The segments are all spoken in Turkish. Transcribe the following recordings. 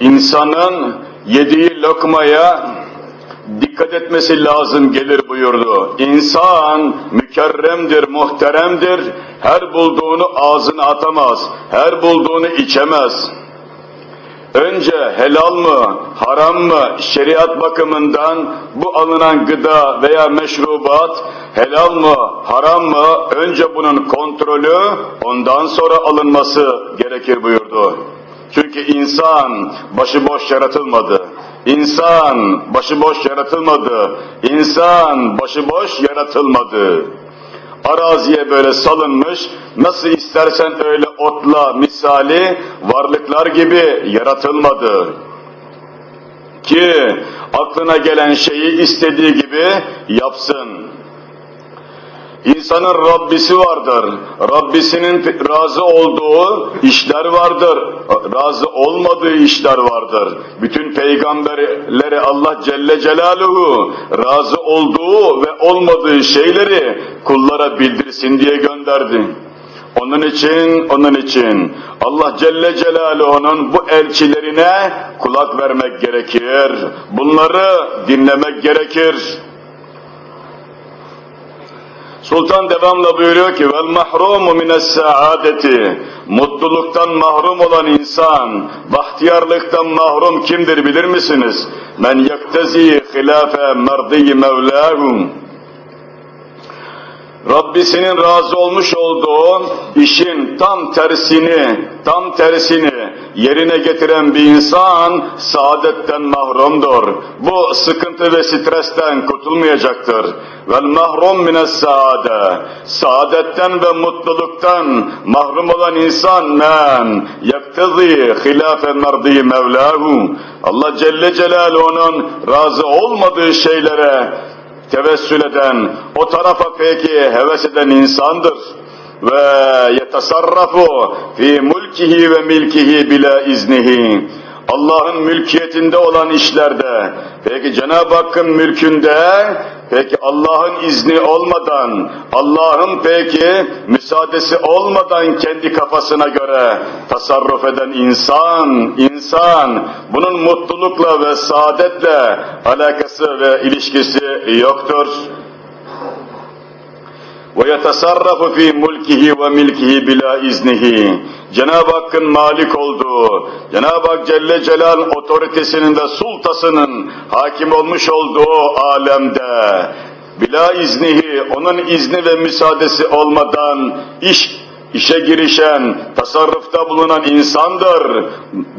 İnsanın yediği lokmaya dikkat etmesi lazım gelir buyurdu. İnsan mükerremdir, muhteremdir. Her bulduğunu ağzına atamaz. Her bulduğunu içemez. Önce helal mı, haram mı, şeriat bakımından bu alınan gıda veya meşrubat helal mı, haram mı, önce bunun kontrolü, ondan sonra alınması gerekir buyurdu. Çünkü insan başıboş yaratılmadı. İnsan başıboş yaratılmadı. İnsan başıboş yaratılmadı. Araziye böyle salınmış, nasıl istersen öyle otla misali varlıklar gibi yaratılmadı. Ki aklına gelen şeyi istediği gibi yapsın. İnsanın Rabbisi vardır. Rabbisinin razı olduğu işler vardır. Razı olmadığı işler vardır. Bütün peygamberlere Allah Celle Celaluhu razı olduğu ve olmadığı şeyleri kullara bildirsin diye gönderdi. Onun için, onun için Allah Celle Celaluhu'nun bu elçilerine kulak vermek gerekir. Bunları dinlemek gerekir. Sultan devamla buyuruyor ki vel mahrumu mines saadeti mutluluktan mahrum olan insan bahtiyarlıktan mahrum kimdir bilir misiniz? Men yaktezi hilafe merdiyi mevlahum Rabbisinin razı olmuş olduğu işin tam tersini, tam tersini yerine getiren bir insan saadetten mahrumdur. Bu sıkıntı ve stresten kurtulmayacaktır. Vel mahrum mines saade. Saadetten ve mutluluktan mahrum olan insan men yaktazi hilafe merdi mevlahu. Allah Celle Celaluhu'nun razı olmadığı şeylere tevessül eden, o tarafa peki heves eden insandır Ve yetasarrafu fi mulkihi ve milkihi bila iznihi. Allah'ın mülkiyetinde olan işlerde, peki Cenab-ı Hakk'ın mülkünde, peki Allah'ın izni olmadan, Allah'ın peki müsaadesi olmadan kendi kafasına göre tasarruf eden insan, insan, bunun mutlulukla ve saadetle alakası ve ilişkisi yoktur. وَيَتَصَرَّفُ ف۪ي mülkihi ve milkihi bila iznihi. Cenab-ı Hakk'ın malik olduğu, Cenab-ı Hak Celle Celal otoritesinin de sultasının hakim olmuş olduğu alemde bila iznihi, onun izni ve müsaadesi olmadan iş işe girişen, tasarrufta bulunan insandır.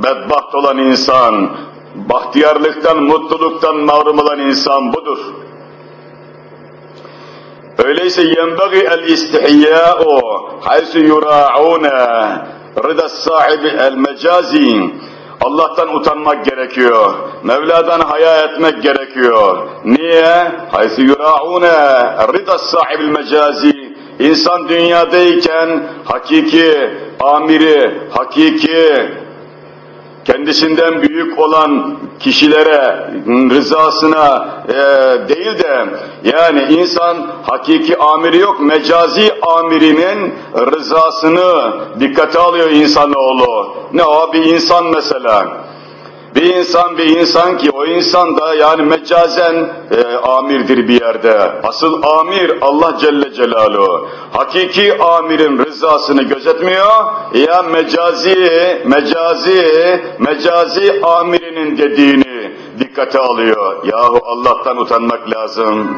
Bedbaht olan insan, bahtiyarlıktan, mutluluktan mahrum olan insan budur. Öyleyse yenbagi el istihya'u haysu yura'una rıda sahibi el mecazi Allah'tan utanmak gerekiyor. Mevla'dan haya etmek gerekiyor. Niye? Haysu yura'una rıda sahibi mecazi İnsan dünyadayken hakiki amiri, hakiki kendisinden büyük olan kişilere rızasına e, değil de yani insan hakiki amiri yok mecazi amirinin rızasını dikkate alıyor insanoğlu. Ne o bir insan mesela. Bir insan bir insan ki o insan da yani mecazen e, amirdir bir yerde. Asıl amir Allah Celle Celaluhu. Hakiki amirin rızasını gözetmiyor. Ya mecazi, mecazi, mecazi amirinin dediğini dikkate alıyor. Yahu Allah'tan utanmak lazım.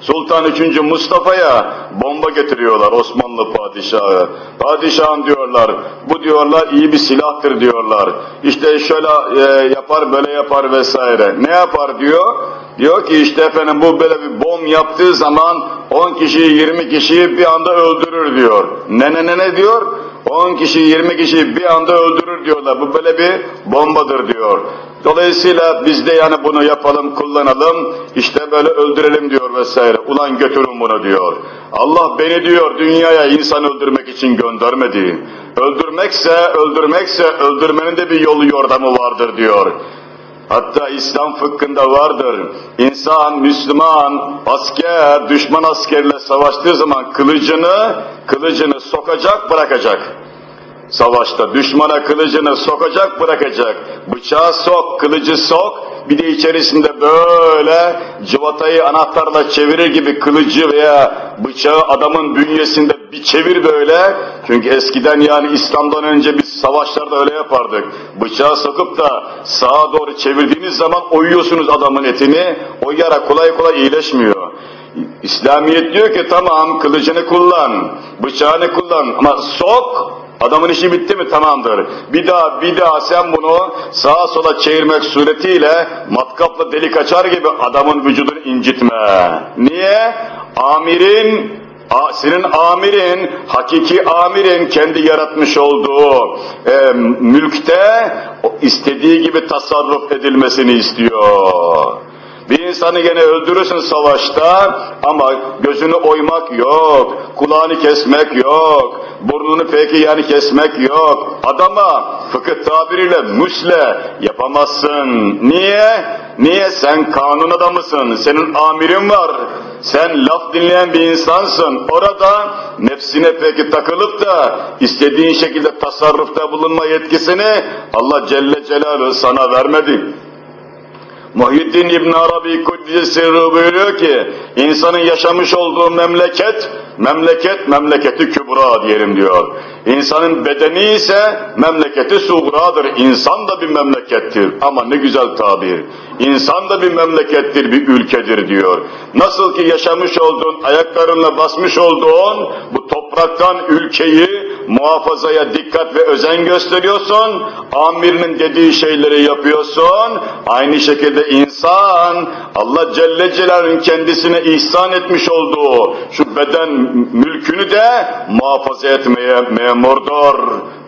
Sultan 3. Mustafa'ya bomba getiriyorlar Osmanlı padişahı. Padişahım diyorlar, bu diyorlar iyi bir silahtır diyorlar. İşte şöyle e, yapar böyle yapar vesaire. Ne yapar diyor? Diyor ki işte efendim bu böyle bir bom yaptığı zaman 10 kişiyi 20 kişiyi bir anda öldürür diyor. Ne ne ne ne diyor? 10 kişi 20 kişi bir anda öldürür diyorlar. Bu böyle bir bombadır diyor. Dolayısıyla biz de yani bunu yapalım, kullanalım, işte böyle öldürelim diyor vesaire. Ulan götürün bunu diyor. Allah beni diyor dünyaya insan öldürmek için göndermedi. Öldürmekse, öldürmekse öldürmenin de bir yolu yordamı vardır diyor. Hatta İslam fıkhında vardır. İnsan, Müslüman, asker, düşman askerle savaştığı zaman kılıcını, kılıcını sokacak, bırakacak. Savaşta düşmana kılıcını sokacak, bırakacak. Bıçağı sok, kılıcı sok, bir de içerisinde böyle cıvatayı anahtarla çevirir gibi kılıcı veya bıçağı adamın bünyesinde bir çevir böyle. Çünkü eskiden yani İslam'dan önce biz savaşlarda öyle yapardık. Bıçağı sokup da sağa doğru çevirdiğiniz zaman oyuyorsunuz adamın etini. O yara kolay kolay iyileşmiyor. İslamiyet diyor ki tamam kılıcını kullan, bıçağını kullan ama sok Adamın işi bitti mi tamamdır. Bir daha bir daha sen bunu sağa sola çevirmek suretiyle matkapla delik açar gibi adamın vücudunu incitme. Niye? Amirin senin amirin, hakiki amirin kendi yaratmış olduğu e, mülkte istediği gibi tasarruf edilmesini istiyor. Bir insanı gene öldürürsün savaşta ama gözünü oymak yok, kulağını kesmek yok, burnunu peki yani kesmek yok. Adama fıkıh tabiriyle müsle yapamazsın. Niye? Niye? Sen kanun adamısın, senin amirin var. Sen laf dinleyen bir insansın. Orada nefsine peki takılıp da istediğin şekilde tasarrufta bulunma yetkisini Allah Celle Celaluhu sana vermedi. Muhyiddin İbn Arabi Kuddisi buyuruyor ki insanın yaşamış olduğu memleket memleket memleketi kübra diyelim diyor. İnsanın bedeni ise memleketi suğradır. İnsan da bir memlekettir. Ama ne güzel tabir. İnsan da bir memlekettir, bir ülkedir diyor. Nasıl ki yaşamış olduğun, ayaklarınla basmış olduğun bu topraktan ülkeyi muhafazaya dikkat ve özen gösteriyorsun, amirinin dediği şeyleri yapıyorsun, aynı şekilde insan, Allah Celle Celaluhu'nun kendisine ihsan etmiş olduğu şu beden mülkünü de muhafaza etmeye memurdur,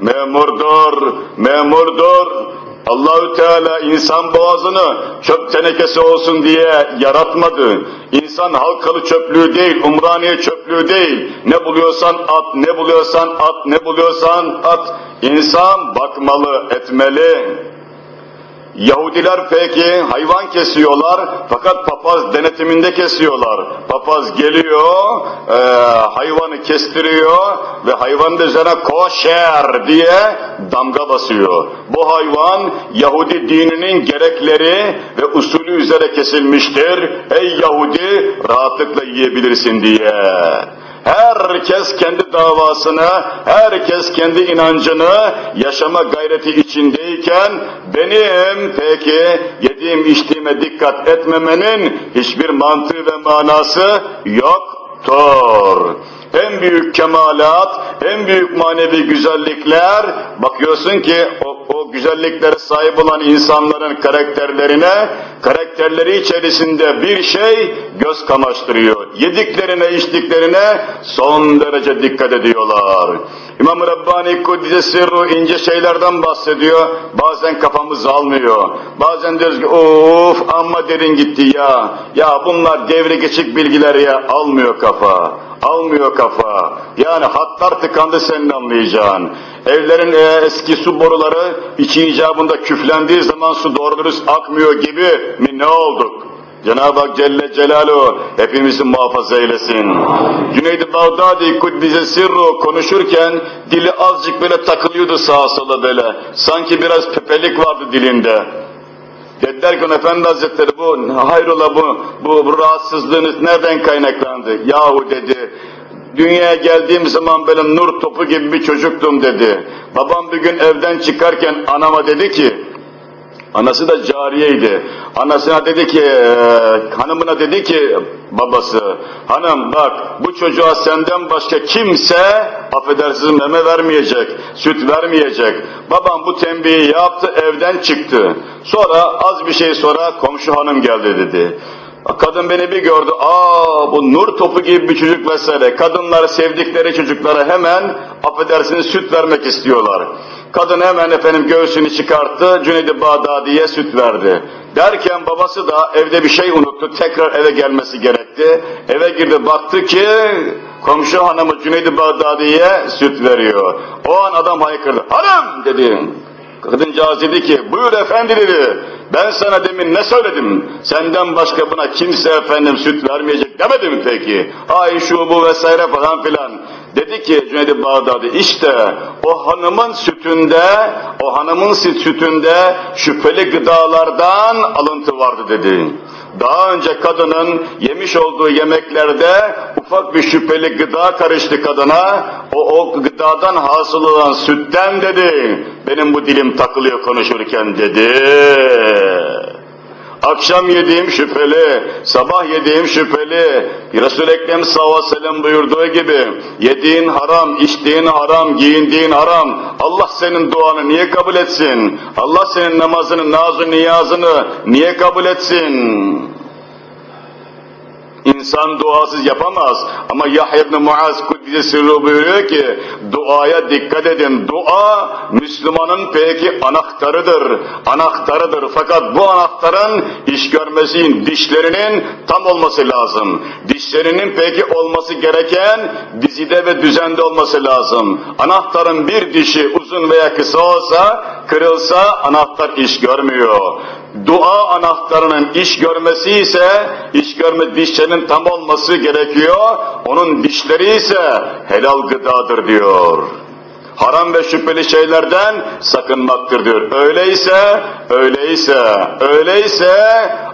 memurdur, memurdur. Allahü Teala insan boğazını çöp tenekesi olsun diye yaratmadı. İnsan halkalı çöplüğü değil, umraniye çöplüğü değil. Ne buluyorsan at, ne buluyorsan at, ne buluyorsan at. İnsan bakmalı, etmeli. Yahudiler peki hayvan kesiyorlar fakat papaz denetiminde kesiyorlar. Papaz geliyor, e, hayvanı kestiriyor ve hayvanın üzerine koşer diye damga basıyor. Bu hayvan Yahudi dininin gerekleri ve usulü üzere kesilmiştir. Ey Yahudi rahatlıkla yiyebilirsin diye. Herkes kendi davasını, herkes kendi inancını yaşama gayreti içindeyken benim peki yediğim içtiğime dikkat etmemenin hiçbir mantığı ve manası yoktur. En büyük kemalat, en büyük manevi güzellikler, bakıyorsun ki o, o güzelliklere sahip olan insanların karakterlerine, karakterleri içerisinde bir şey göz kamaştırıyor. Yediklerine, içtiklerine son derece dikkat ediyorlar. İmam-ı Rabbani Kuddise Sirru ince şeylerden bahsediyor. Bazen kafamız almıyor. Bazen diyoruz ki of amma derin gitti ya. Ya bunlar devre geçik bilgiler ya. Almıyor kafa. Almıyor kafa. Yani hatlar tıkandı senin anlayacağın. Evlerin e, eski su boruları içi icabında küflendiği zaman su doğru akmıyor gibi mi ne olduk? Cenab-ı Hak Celle Celaluhu hepimizi muhafaza eylesin. Cüneyd-i Bağdadi Kuddise Sirru konuşurken dili azıcık böyle takılıyordu sağa sola böyle. Sanki biraz pepelik vardı dilinde. Dediler ki Efendi Hazretleri bu hayrola bu, bu, bu rahatsızlığınız nereden kaynaklandı? Yahu dedi dünyaya geldiğim zaman böyle nur topu gibi bir çocuktum dedi. Babam bir gün evden çıkarken anama dedi ki Anası da cariyeydi. Anasına dedi ki, e, hanımına dedi ki babası, hanım bak bu çocuğa senden başka kimse affedersiniz meme vermeyecek, süt vermeyecek. Babam bu tembihi yaptı, evden çıktı. Sonra az bir şey sonra komşu hanım geldi dedi. Kadın beni bir gördü, aa bu nur topu gibi bir çocuk vesaire. Kadınlar sevdikleri çocuklara hemen affedersiniz süt vermek istiyorlar. Kadın hemen efendim göğsünü çıkarttı, Cüneyd-i Bağdadi'ye süt verdi. Derken babası da evde bir şey unuttu, tekrar eve gelmesi gerekti. Eve girdi, baktı ki komşu hanımı Cüneyd-i Bağdadi'ye süt veriyor. O an adam haykırdı, hanım dedi. Kadıncağız dedi ki, buyur efendi dedi, ben sana demin ne söyledim? Senden başka buna kimse efendim süt vermeyecek demedim peki. Ay şu bu vesaire falan filan. Dedi ki Cüneyd-i Bağdadi işte o hanımın sütünde, o hanımın sütünde şüpheli gıdalardan alıntı vardı dedi. Daha önce kadının yemiş olduğu yemeklerde ufak bir şüpheli gıda karıştı kadına. O, o gıdadan hasıl olan sütten dedi. Benim bu dilim takılıyor konuşurken dedi. Akşam yediğim şüpheli, sabah yediğim şüpheli. Resul-i Ekrem sallallahu aleyhi ve sellem buyurduğu gibi, yediğin haram, içtiğin haram, giyindiğin haram. Allah senin duanı niye kabul etsin? Allah senin namazını, nazı niyazını niye kabul etsin? İnsan duasız yapamaz. Ama Yahya ibn Muaz Kuddise Sırrı buyuruyor ki, duaya dikkat edin. Dua, Müslümanın peki anahtarıdır. Anahtarıdır. Fakat bu anahtarın iş görmesi dişlerinin tam olması lazım. Dişlerinin peki olması gereken dizide ve düzende olması lazım. Anahtarın bir dişi uzun veya kısa olsa, kırılsa anahtar iş görmüyor. Dua anahtarının iş görmesi ise, iş görme dişlerinin tam olması gerekiyor, onun dişleri ise helal gıdadır diyor. Haram ve şüpheli şeylerden sakınmaktır diyor. Öyleyse, öyleyse, öyleyse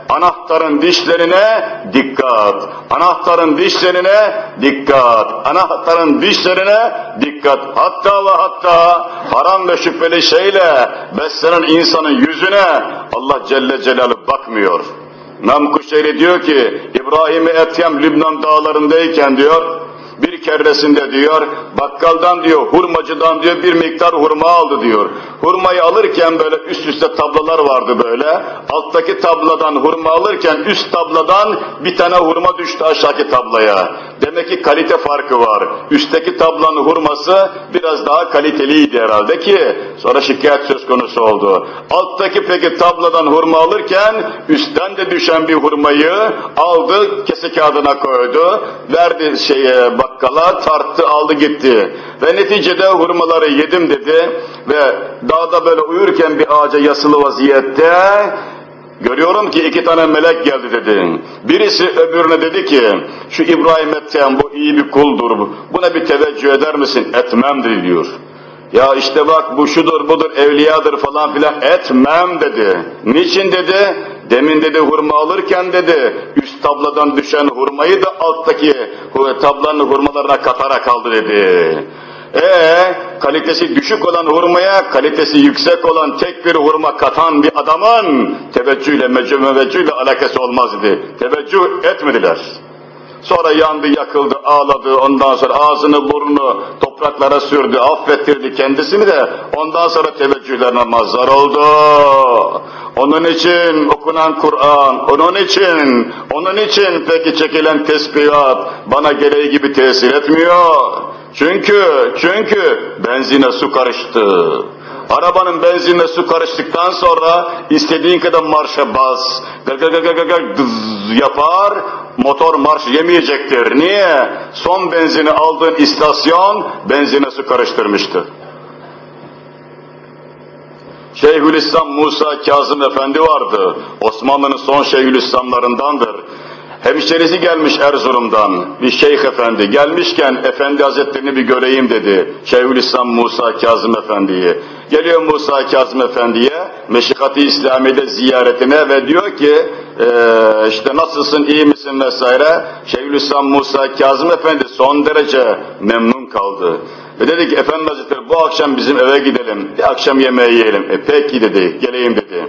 anahtarın dişlerine dikkat. Anahtarın dişlerine dikkat. Anahtarın dişlerine dikkat. Hatta ve hatta haram ve şüpheli şeyle beslenen insanın yüzüne Allah Celle Celaluhu bakmıyor. İmam Kuşeyri diyor ki İbrahim-i Etyem Lübnan dağlarındayken diyor bir keresinde diyor, bakkaldan diyor, hurmacıdan diyor bir miktar hurma aldı diyor. Hurmayı alırken böyle üst üste tablalar vardı böyle. Alttaki tabladan hurma alırken üst tabladan bir tane hurma düştü aşağıki tablaya. Demek ki kalite farkı var. Üstteki tablanın hurması biraz daha kaliteliydi herhalde ki sonra şikayet söz konusu oldu. Alttaki peki tabladan hurma alırken üstten de düşen bir hurmayı aldı, kese kağıdına koydu, verdi şeye bakkala, tarttı, aldı gitti. Ve neticede hurmaları yedim dedi ve dağda böyle uyurken bir ağaca yasılı vaziyette Görüyorum ki iki tane melek geldi dedi. Birisi öbürüne dedi ki, şu İbrahim Ethem bu iyi bir kuldur, buna bir teveccüh eder misin? Etmem dedi diyor. Ya işte bak bu şudur budur evliyadır falan filan etmem dedi. Niçin dedi? Demin dedi hurma alırken dedi üst tabladan düşen hurmayı da alttaki tablanın hurmalarına katarak aldı dedi. Ee, kalitesi düşük olan hurmaya, kalitesi yüksek olan tek bir hurma katan bir adamın teveccühle, meveccühle alakası olmaz dedi. Teveccüh etmediler. Sonra yandı, yakıldı, ağladı, ondan sonra ağzını, burnunu topraklara sürdü, affettirdi kendisini de ondan sonra teveccühlerine mazhar oldu. Onun için okunan Kur'an, onun için, onun için peki çekilen tesbihat bana gereği gibi tesir etmiyor. Çünkü, çünkü benzine su karıştı. Arabanın benzinle su karıştıktan sonra istediğin kadar marşa bas, gır gır gır gır gır dız yapar, motor marş yemeyecektir. Niye? Son benzini aldığın istasyon benzine su karıştırmıştı. Şeyhülislam Musa Kazım Efendi vardı. Osmanlı'nın son Şeyhülislamlarındandır. Hemşerisi gelmiş Erzurum'dan, bir şeyh efendi. Gelmişken efendi hazretlerini bir göreyim dedi. Şeyhülislam Musa Kazım Efendi'yi. Geliyor Musa Kazım Efendi'ye, Meşikati İslami'de ziyaretine ve diyor ki, ee, işte nasılsın, iyi misin vesaire. Şeyhülislam Musa Kazım Efendi son derece memnun kaldı. Ve dedi ki, Efendi Hazretleri bu akşam bizim eve gidelim, bir akşam yemeği yiyelim. E peki dedi, geleyim dedi.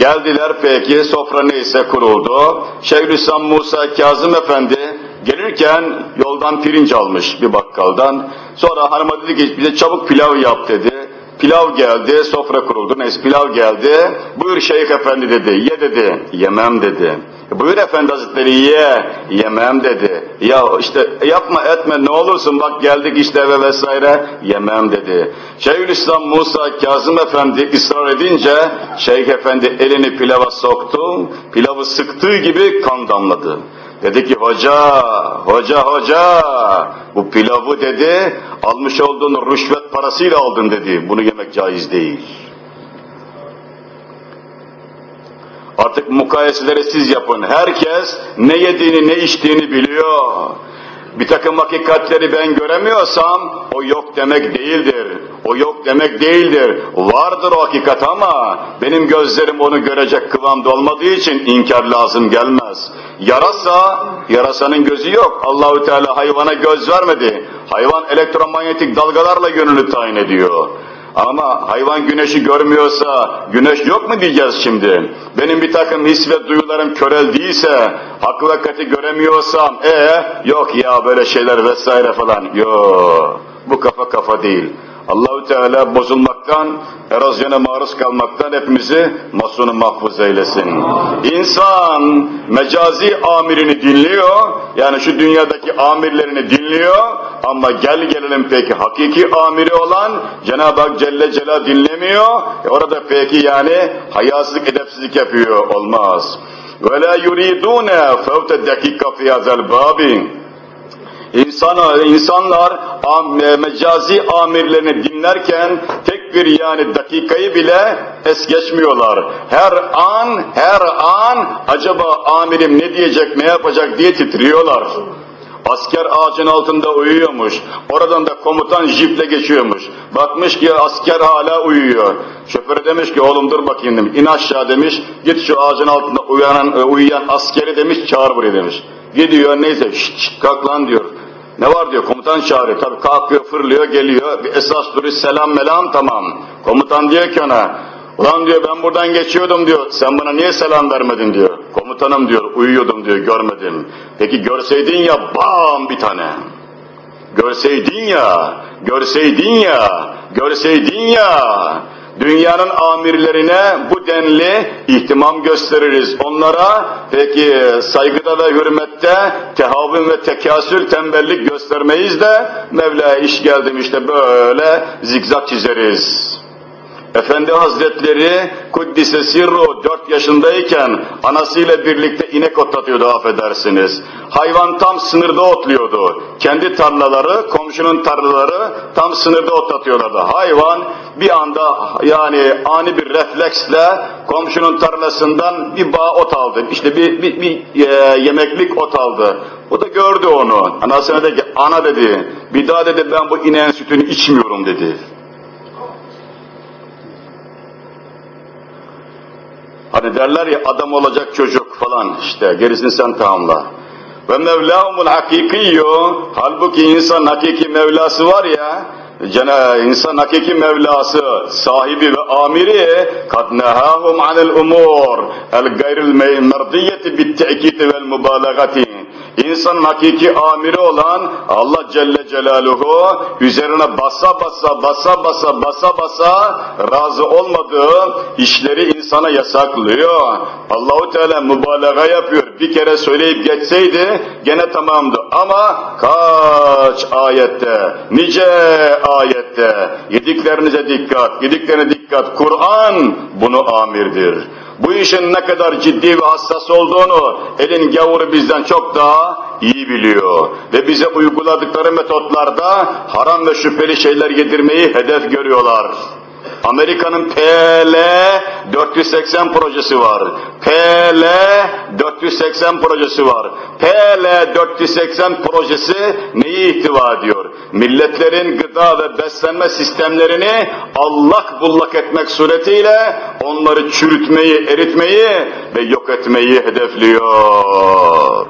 Geldiler peki, sofra neyse kuruldu. Şeyhülislam Musa Kazım Efendi gelirken yoldan pirinç almış bir bakkaldan. Sonra hanıma dedi ki bize çabuk pilav yap dedi. Pilav geldi, sofra kuruldu. Neyse pilav geldi. Buyur şeyh efendi dedi, ye dedi. Yemem dedi. Buyur Efendi Hazretleri ye, yemem dedi. Ya işte yapma etme ne olursun bak geldik işte eve vesaire, yemem dedi. Şeyhülislam Musa Kazım Efendi ısrar edince Şeyh Efendi elini pilava soktu, pilavı sıktığı gibi kan damladı. Dedi ki hoca, hoca, hoca, bu pilavı dedi, almış olduğun rüşvet parasıyla aldın dedi. Bunu yemek caiz değil. Artık mukayeseleri siz yapın. Herkes ne yediğini ne içtiğini biliyor. Bir takım hakikatleri ben göremiyorsam o yok demek değildir. O yok demek değildir. Vardır o hakikat ama benim gözlerim onu görecek kıvamda olmadığı için inkar lazım gelmez. Yarasa, yarasanın gözü yok. Allahü Teala hayvana göz vermedi. Hayvan elektromanyetik dalgalarla yönünü tayin ediyor. Ama hayvan güneşi görmüyorsa güneş yok mu diyeceğiz şimdi? Benim bir takım his ve duyularım köreldiyse, hakikati göremiyorsam, e yok ya böyle şeyler vesaire falan. Yok, bu kafa kafa değil. Allahü Teala bozulmaktan, erozyona maruz kalmaktan hepimizi masunu mahfuz eylesin. İnsan mecazi amirini dinliyor, yani şu dünyadaki amirlerini dinliyor ama gel gelelim peki hakiki amiri olan Cenab-ı Hak Celle Celal dinlemiyor. E orada peki yani hayasızlık edepsizlik yapıyor olmaz. Yuridune fevte dakika fi hazel babin. İnsan, insanlar mecazi amirlerini dinlerken tek bir yani dakikayı bile es geçmiyorlar. Her an, her an acaba amirim ne diyecek, ne yapacak diye titriyorlar. Asker ağacın altında uyuyormuş. Oradan da komutan jiple geçiyormuş. Bakmış ki asker hala uyuyor. Şoförü demiş ki oğlum dur bakayım demiş. Aşağı demiş. Git şu ağacın altında uyanan, e, uyuyan askeri demiş çağır buraya demiş. Gidiyor neyse şşt kalk lan diyor. Ne var diyor komutan çağırıyor. Tabi kalkıyor fırlıyor geliyor. Bir esas duruş selam melam tamam. Komutan diyor ki ona Ulan diyor ben buradan geçiyordum diyor. Sen bana niye selam vermedin diyor. Komutanım diyor uyuyordum diyor görmedim. Peki görseydin ya bam bir tane. Görseydin ya, görseydin ya, görseydin ya. Dünyanın amirlerine bu denli ihtimam gösteririz. Onlara peki saygıda ve hürmette tehavün ve tekasül tembellik göstermeyiz de Mevla'ya iş geldim işte böyle zikzak çizeriz. Efendi Hazretleri Kuddise Sirru 4 yaşındayken anasıyla birlikte inek otlatıyordu affedersiniz. Hayvan tam sınırda otluyordu. Kendi tarlaları, komşunun tarlaları tam sınırda otlatıyorlardı. Hayvan bir anda yani ani bir refleksle komşunun tarlasından bir bağ ot aldı. İşte bir, bir, bir e, yemeklik ot aldı. O da gördü onu. Anasına dedi ki ana dedi bir daha dedi ben bu ineğin sütünü içmiyorum dedi. Hani derler ya adam olacak çocuk falan işte gerisini sen tamamla. Ve Mevlamul hakikiyyo halbuki insan hakiki Mevlası var ya insan hakiki Mevlası sahibi ve amiri kad nehahum anil umur el gayril merdiyeti bit te'kidi vel mübalagati İnsanın hakiki amiri olan Allah Celle Celaluhu üzerine basa basa basa basa basa basa razı olmadığı işleri insana yasaklıyor. Allahu Teala mübalağa yapıyor. Bir kere söyleyip geçseydi gene tamamdı. Ama kaç ayette, nice ayette yediklerinize dikkat, yediklerine dikkat. Kur'an bunu amirdir. Bu işin ne kadar ciddi ve hassas olduğunu elin gavuru bizden çok daha iyi biliyor. Ve bize uyguladıkları metotlarda haram ve şüpheli şeyler yedirmeyi hedef görüyorlar. Amerika'nın PL 480 projesi var. PL 480 projesi var. PL 480 projesi neyi ihtiva ediyor? Milletlerin gıda ve beslenme sistemlerini allak bullak etmek suretiyle onları çürütmeyi, eritmeyi ve yok etmeyi hedefliyor.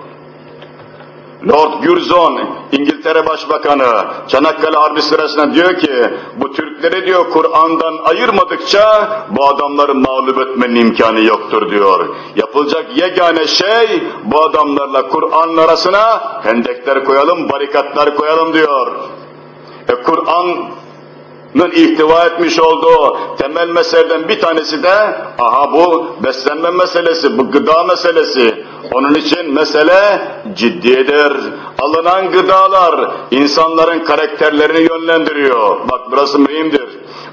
Lord Curzon, İngiltere Başbakanı, Çanakkale Harbi sırasında diyor ki, bu Türkleri diyor Kur'an'dan ayırmadıkça bu adamları mağlup etmenin imkanı yoktur diyor. Yapılacak yegane şey bu adamlarla Kur'an'ın arasına hendekler koyalım, barikatlar koyalım diyor. E Kur'an'ın ihtiva etmiş olduğu temel meseleden bir tanesi de aha bu beslenme meselesi, bu gıda meselesi. Onun için mesele ciddidir. Alınan gıdalar insanların karakterlerini yönlendiriyor. Bak burası mühimdir.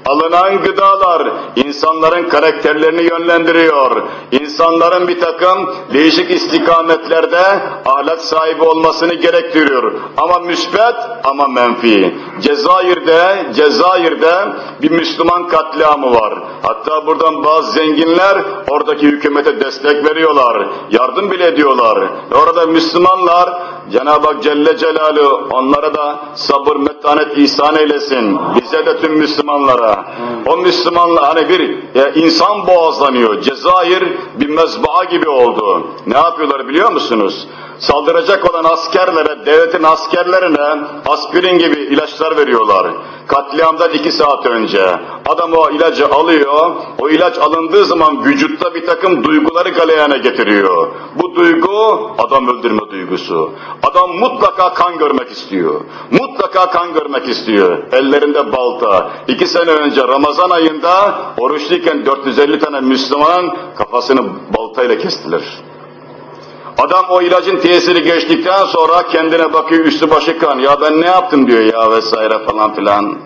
Alınan gıdalar insanların karakterlerini yönlendiriyor. İnsanların bir takım değişik istikametlerde ahlak sahibi olmasını gerektiriyor. Ama müsbet ama menfi. Cezayir'de, Cezayir'de bir Müslüman katliamı var. Hatta buradan bazı zenginler oradaki hükümete destek veriyorlar. Yardım bile ediyorlar. Orada Müslümanlar Cenab-ı Hak Celle Celaluhu onlara da sabır, metanet ihsan eylesin. Bize de tüm Müslümanlara. O Müslümanlar hani bir e, insan boğazlanıyor. Cezayir bir mezbaa gibi oldu. Ne yapıyorlar biliyor musunuz? Saldıracak olan askerlere, devletin askerlerine aspirin gibi ilaçlar veriyorlar. Katliamdan iki saat önce. Adam o ilacı alıyor, o ilaç alındığı zaman vücutta bir takım duyguları galeyana getiriyor. Bu duygu adam öldürme duygusu. Adam mutlaka kan görmek istiyor. Mutlaka kan görmek istiyor. Ellerinde balta. İki sene önce Ramazan ayında oruçluyken 450 tane Müslümanın kafasını baltayla kestiler. Adam o ilacın tesiri geçtikten sonra kendine bakıyor üstü başı kan. Ya ben ne yaptım diyor ya vesaire falan filan.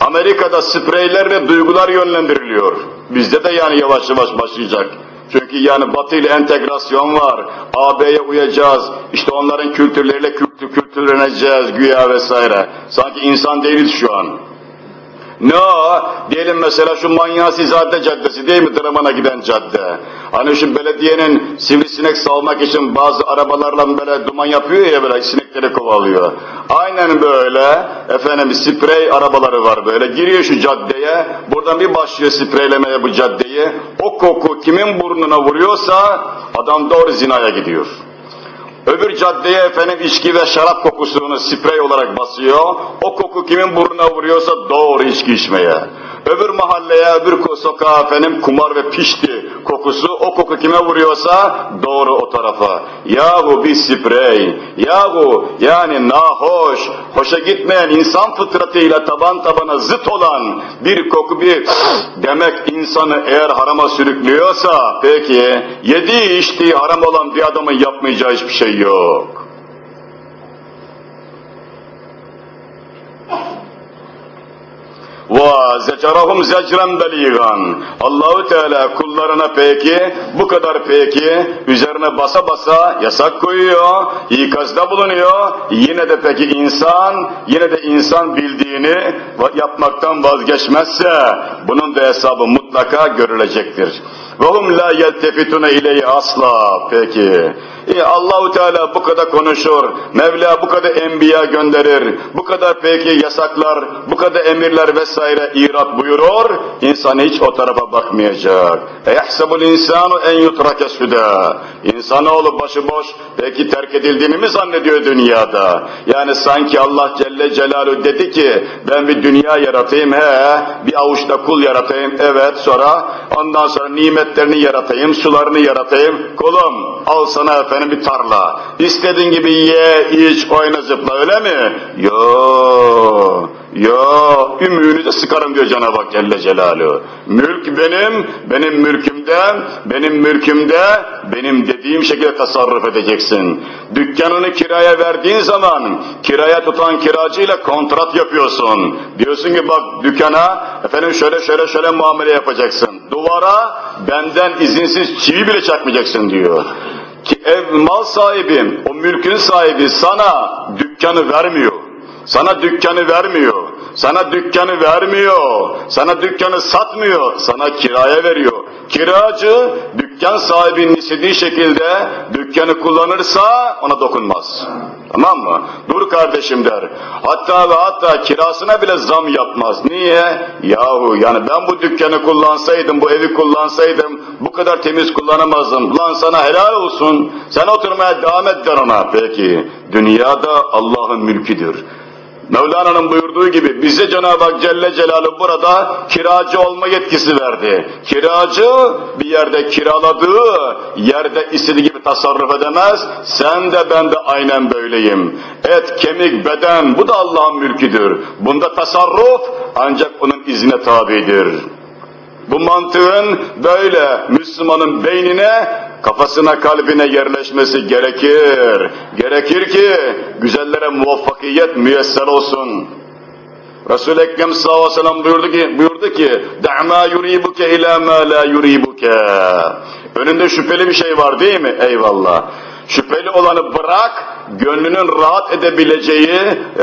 Amerika'da spreylerle duygular yönlendiriliyor. Bizde de yani yavaş yavaş başlayacak. Çünkü yani Batı ile entegrasyon var. AB'ye uyacağız. İşte onların kültürleriyle kültür, kültürleneceğiz güya vesaire. Sanki insan değiliz şu an. Ne o? Diyelim mesela şu Manyasizade Caddesi değil mi Draman'a giden cadde? Hani şu belediyenin sivrisinek salmak için bazı arabalarla böyle duman yapıyor ya böyle sinekleri kovalıyor. Aynen böyle efendim sprey arabaları var böyle giriyor şu caddeye buradan bir başlıyor spreylemeye bu caddeyi. O koku kimin burnuna vuruyorsa adam doğru zinaya gidiyor. Öbür caddeye efendim içki ve şarap kokusunu sprey olarak basıyor. O koku kimin burnuna vuruyorsa doğru içki içmeye. Öbür mahalleye, öbür sokağa efendim kumar ve pişti kokusu, o koku kime vuruyorsa doğru o tarafa. Yahu bir sprey, yahu yani nahoş, hoşa gitmeyen insan fıtratıyla taban tabana zıt olan bir koku bir demek insanı eğer harama sürüklüyorsa peki yediği içtiği haram olan bir adamın yapmayacağı hiçbir şey yok. Ve zecerahum zecren beligan. Allahu Teala kullarına peki bu kadar peki üzerine basa basa yasak koyuyor, ikazda bulunuyor. Yine de peki insan, yine de insan bildiğini yapmaktan vazgeçmezse bunun da hesabı mutlaka görülecektir. Ve hum la yeltefitune ileyhi asla. Peki. E, Allahu Teala bu kadar konuşur, Mevla bu kadar enbiya gönderir, bu kadar peki yasaklar, bu kadar emirler vesaire irat buyurur, insan hiç o tarafa bakmayacak. E yahsebul insanu en yutrake süda. İnsanoğlu başıboş peki terk edildiğini mi zannediyor dünyada? Yani sanki Allah Celle Celaluhu dedi ki ben bir dünya yaratayım he bir avuçta kul yaratayım evet sonra ondan sonra nimetlerini yaratayım sularını yaratayım kolum al sana efendim bir tarla istediğin gibi ye iç oyna zıpla öyle mi? Yok yo, ümüğünü de sıkarım diyor Cenab-ı Hak Celle Celaluhu. Mülk benim, benim mülkümde, benim mülkümde, benim dediğim şekilde tasarruf edeceksin. Dükkanını kiraya verdiğin zaman, kiraya tutan kiracıyla kontrat yapıyorsun. Diyorsun ki bak dükkana, efendim şöyle şöyle şöyle muamele yapacaksın. Duvara benden izinsiz çivi bile çakmayacaksın diyor ki ev mal sahibim, o mülkün sahibi sana dükkanı vermiyor. Sana dükkanı vermiyor. Sana dükkanı vermiyor. Sana dükkanı satmıyor. Sana kiraya veriyor. Kiracı dükkan sahibinin istediği şekilde dükkanı kullanırsa ona dokunmaz. Tamam mı? Dur kardeşim der. Hatta ve hatta kirasına bile zam yapmaz. Niye? Yahu yani ben bu dükkanı kullansaydım, bu evi kullansaydım bu kadar temiz kullanamazdım. Lan sana helal olsun. Sen oturmaya devam et der ona. Peki dünyada Allah'ın mülküdür. Mevlana'nın buyurduğu gibi bize Cenab-ı Hak Celle Celaluhu burada kiracı olma yetkisi verdi. Kiracı bir yerde kiraladığı yerde istediği gibi tasarruf edemez. Sen de ben de aynen böyleyim. Et, kemik, beden bu da Allah'ın mülküdür. Bunda tasarruf ancak onun izine tabidir. Bu mantığın böyle Müslümanın beynine kafasına kalbine yerleşmesi gerekir. Gerekir ki güzellere muvaffakiyet müyesser olsun. Resul Ekrem sallallahu aleyhi ve sellem buyurdu ki buyurdu ki: "Da'ma yuribuke ila ma la yuribuke." Önünde şüpheli bir şey var değil mi? Eyvallah. Şüpheli olanı bırak, gönlünün rahat edebileceği,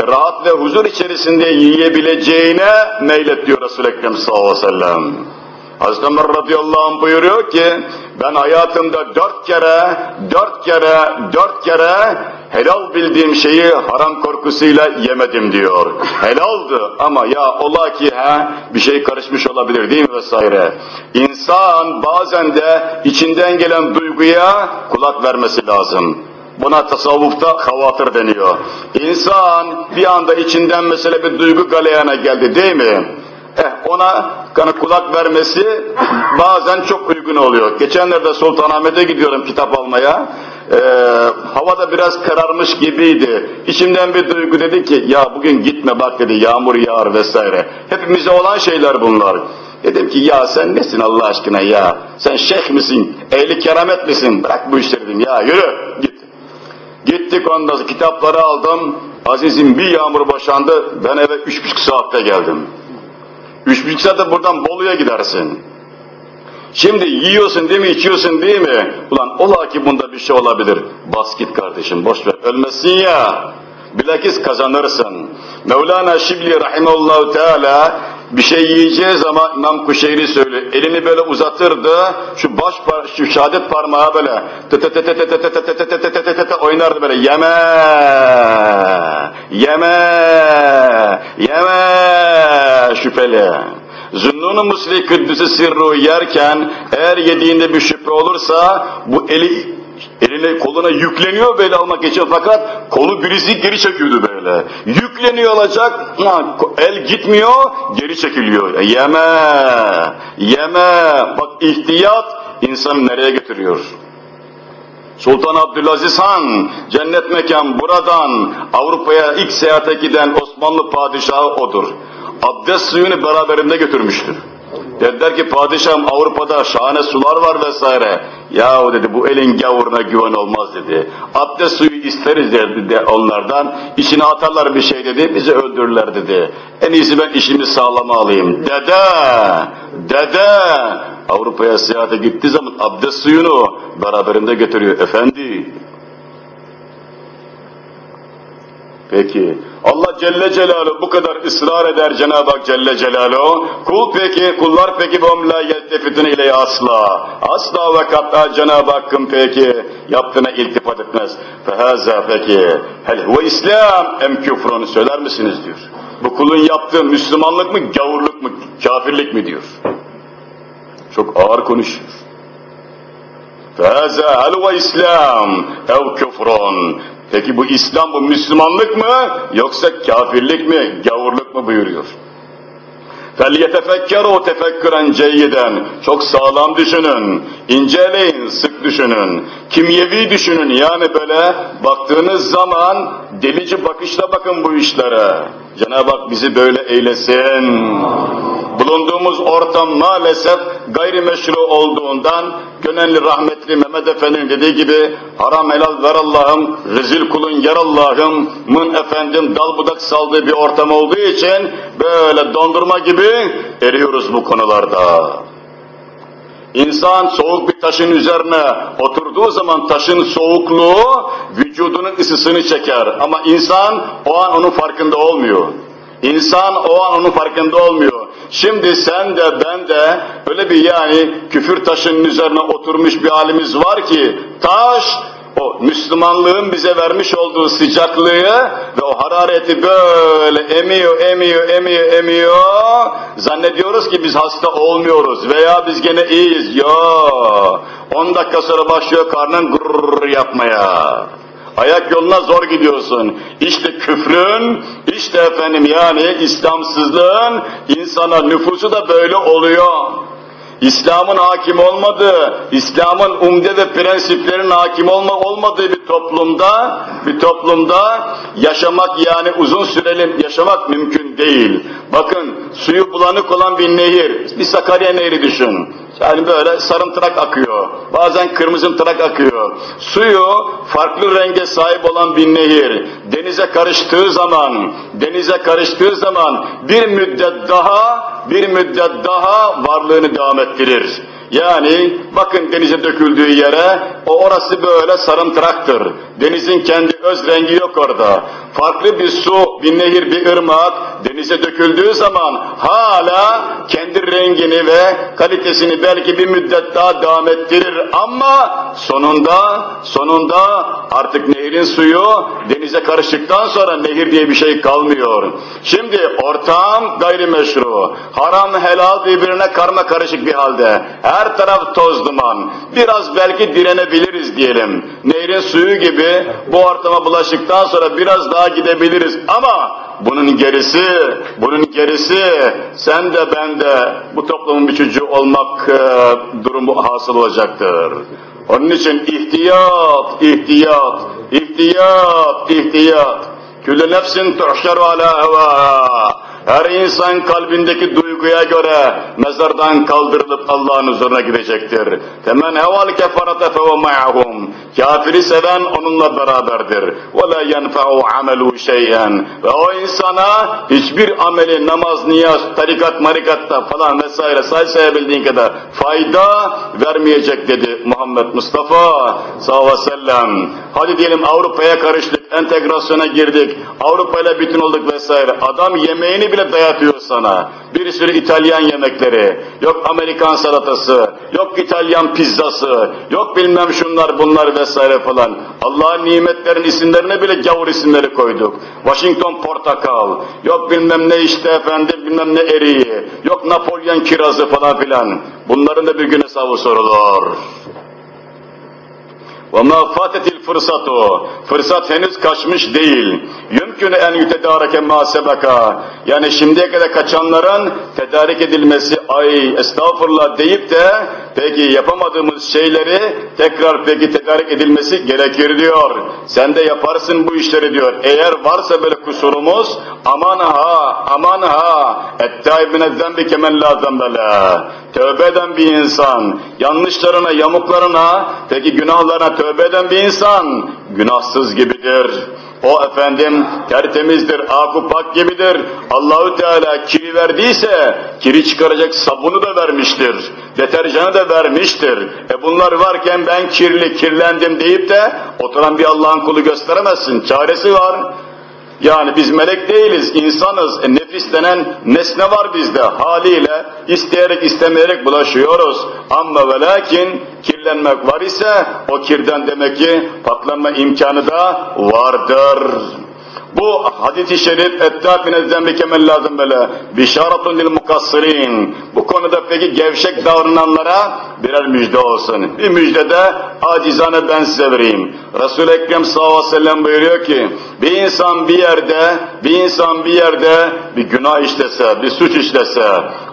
rahat ve huzur içerisinde yiyebileceğine meylet diyor Resul Ekrem sallallahu aleyhi ve sellem. Hazreti Ömer radıyallahu anh buyuruyor ki, ben hayatımda dört kere, dört kere, dört kere helal bildiğim şeyi haram korkusuyla yemedim diyor. Helaldı ama ya ola ki ha bir şey karışmış olabilir değil mi vesaire. İnsan bazen de içinden gelen duyguya kulak vermesi lazım. Buna tasavvufta havatır deniyor. İnsan bir anda içinden mesela bir duygu galeyana geldi değil mi? Eh ona kana kulak vermesi bazen çok uygun oluyor. Geçenlerde Sultanahmet'e gidiyorum kitap almaya. Ee, havada biraz kararmış gibiydi. İçimden bir duygu dedi ki ya bugün gitme bak dedi yağmur yağar vesaire. Hepimize olan şeyler bunlar. Dedim ki ya sen nesin Allah aşkına ya? Sen şeyh misin? Ehli keramet misin? Bırak bu işleri dedim ya yürü git. Gittik ondan kitapları aldım. Azizim bir yağmur boşandı. Ben eve üç buçuk saatte geldim. Üç saatte buradan Bolu'ya gidersin. Şimdi yiyorsun değil mi, içiyorsun değil mi? Ulan ola ki bunda bir şey olabilir. Bas git kardeşim, boş ver. Ölmesin ya. Bilakis kazanırsın. Mevlana Şibli Rahimallahu Teala bir şey yiyeceği zaman İmam Kuşeyri söylüyor. Elini böyle uzatırdı, şu baş par şu şadet parmağı böyle oynardı böyle yeme, yeme, yeme şüpheli. Zünnun-u Musli Kıddüs-i Sirru yerken eğer yediğinde bir şüphe olursa bu eli eline koluna yükleniyor böyle almak için fakat kolu birisi geri çekiyordu böyle. Yükleniyor olacak, el gitmiyor, geri çekiliyor. Yeme, yeme, bak ihtiyat insanı nereye götürüyor? Sultan Abdülaziz Han, cennet mekan buradan Avrupa'ya ilk seyahate giden Osmanlı padişahı odur. Abdest suyunu beraberinde götürmüştür. Dediler ki padişahım Avrupa'da şahane sular var vesaire. Yahu dedi bu elin gavuruna güven olmaz dedi. Abdest suyu isteriz dedi de onlardan. İçine atarlar bir şey dedi bizi öldürürler dedi. En iyisi ben işimi sağlama alayım. Dede, dede Avrupa'ya seyahate gittiği zaman abdest suyunu beraberinde götürüyor. Efendi Peki. Allah Celle Celaluhu bu kadar ısrar eder Cenab-ı Hak Celle Celaluhu. Kul peki, kullar peki bu la yeltefitun ile asla. Asla ve kat'a Cenab-ı Hakk'ın peki yaptığına iltifat etmez. Fehaza peki. Hel huve İslam em küfrun söyler misiniz diyor. Bu kulun yaptığı Müslümanlık mı, gavurluk mu, kafirlik mi diyor. Çok ağır konuşuyor. Hel huve İslam ev küfrun. Peki bu İslam, bu Müslümanlık mı yoksa kafirlik mi, gavurluk mu buyuruyor. فَلْيَتَفَكَّرُوا تَفَكُّرًا ceyyiden. Çok sağlam düşünün, inceleyin, sık düşünün. Kimyevi düşünün, yani böyle baktığınız zaman delici bakışla bakın bu işlere. Cenab-ı Hak bizi böyle eylesin. Bulunduğumuz ortam maalesef gayrimeşru olduğundan Gönenli rahmetli Mehmet Efendi'nin dediği gibi haram helal ver Allah'ım, rezil kulun yer Allah'ım, mın efendim dal budak saldığı bir ortam olduğu için böyle dondurma gibi eriyoruz bu konularda. İnsan soğuk bir taşın üzerine oturduğu zaman taşın soğukluğu vücudunun ısısını çeker ama insan o an onun farkında olmuyor. İnsan o an onun farkında olmuyor. Şimdi sen de ben de öyle bir yani küfür taşının üzerine oturmuş bir halimiz var ki taş o Müslümanlığın bize vermiş olduğu sıcaklığı ve o harareti böyle emiyor, emiyor, emiyor, emiyor. Zannediyoruz ki biz hasta olmuyoruz veya biz gene iyiyiz. Yo, 10 dakika sonra başlıyor karnın gurur yapmaya. Ayak yoluna zor gidiyorsun. İşte küfrün, işte efendim yani İslamsızlığın insana nüfusu da böyle oluyor. İslam'ın hakim olmadığı, İslam'ın umde ve prensiplerin hakim olma, olmadığı bir toplumda, bir toplumda yaşamak yani uzun süreli yaşamak mümkün değil. Bakın suyu bulanık olan bir nehir, bir Sakarya Nehri düşün. Yani böyle sarımtırak akıyor. Bazen kırmızımtırak akıyor. Suyu farklı renge sahip olan bir nehir denize karıştığı zaman, denize karıştığı zaman bir müddet daha, bir müddet daha varlığını devam ettirir. Yani bakın denize döküldüğü yere o orası böyle sarımtıraktır. Denizin kendi öz rengi yok orada. Farklı bir su, bir nehir, bir ırmak denize döküldüğü zaman hala kendi rengini ve kalitesini belki bir müddet daha devam ettirir ama sonunda sonunda artık nehrin suyu denize karıştıktan sonra nehir diye bir şey kalmıyor. Şimdi ortam gayrimeşru, haram helal birbirine karma karışık bir halde. Her taraf toz duman. Biraz belki direnebiliriz diyelim. Nehrin suyu gibi bu ortama bulaştıktan sonra biraz daha gidebiliriz ama bunun gerisi, bunun gerisi sen de ben de bu toplumun bir çocuğu olmak e, durumu hasıl olacaktır. Onun için ihtiyat, ihtiyat, ihtiyat, ihtiyat. Külle nefsin tuhşeru ala heva. Her insan kalbindeki duyguya göre mezardan kaldırılıp Allah'ın huzuruna gidecektir. Temen heval kefarete fe ma'hum. Kafiri seven onunla beraberdir. Ve la yenfe'u amelu şeyen. Ve o insana hiçbir ameli, namaz, niyaz, tarikat, marikatta falan vesaire say sayabildiğin kadar fayda vermeyecek dedi Muhammed Mustafa sallallahu aleyhi ve sellem. Hadi diyelim Avrupa'ya karıştık, entegrasyona girdik, Avrupa ile bütün olduk vesaire. Adam yemeğini bile dayatıyor sana. Bir sürü İtalyan yemekleri, yok Amerikan salatası, yok İtalyan pizzası, yok bilmem şunlar bunlar vesaire falan. Allah'ın nimetlerin isimlerine bile gavur isimleri koyduk. Washington portakal, yok bilmem ne işte efendim bilmem ne eriği, yok Napolyon kirazı falan filan. Bunların da bir gün hesabı sorulur. وَمَا فَاتَتِ الْفُرْسَةُ Fırsat henüz kaçmış değil. Yümkün en yütedareke ma sebeka. Yani şimdiye kadar kaçanların tedarik edilmesi, ay estağfurullah deyip de peki yapamadığımız şeyleri tekrar peki tedarik edilmesi gerekir diyor. Sen de yaparsın bu işleri diyor. Eğer varsa böyle kusurumuz aman ha, aman ha. Ettâibine zembi kemen la zembele. Tövbe eden bir insan, yanlışlarına, yamuklarına, peki günahlarına tövbe eden bir insan, günahsız gibidir. O efendim tertemizdir, akupak gibidir. Allahü Teala kiri verdiyse, kiri çıkaracak sabunu da vermiştir. Deterjanı da vermiştir. E bunlar varken ben kirli, kirlendim deyip de oturan bir Allah'ın kulu gösteremezsin. Çaresi var. Yani biz melek değiliz, insanız. E, nefis denen nesne var bizde. Haliyle isteyerek istemeyerek bulaşıyoruz. Ama ve lakin kirlenmek var ise o kirden demek ki patlanma imkanı da vardır. Bu hadis-i şerif ettâ finezzembi kemel lazım böyle. Bişaratun lil mukassirin. Bu konuda peki gevşek davrananlara birer müjde olsun. Bir müjdede acizane ben size vereyim. Resul-i Ekrem sallallahu aleyhi ve sellem buyuruyor ki bir insan bir yerde, bir insan bir yerde bir günah işlese, bir suç işlese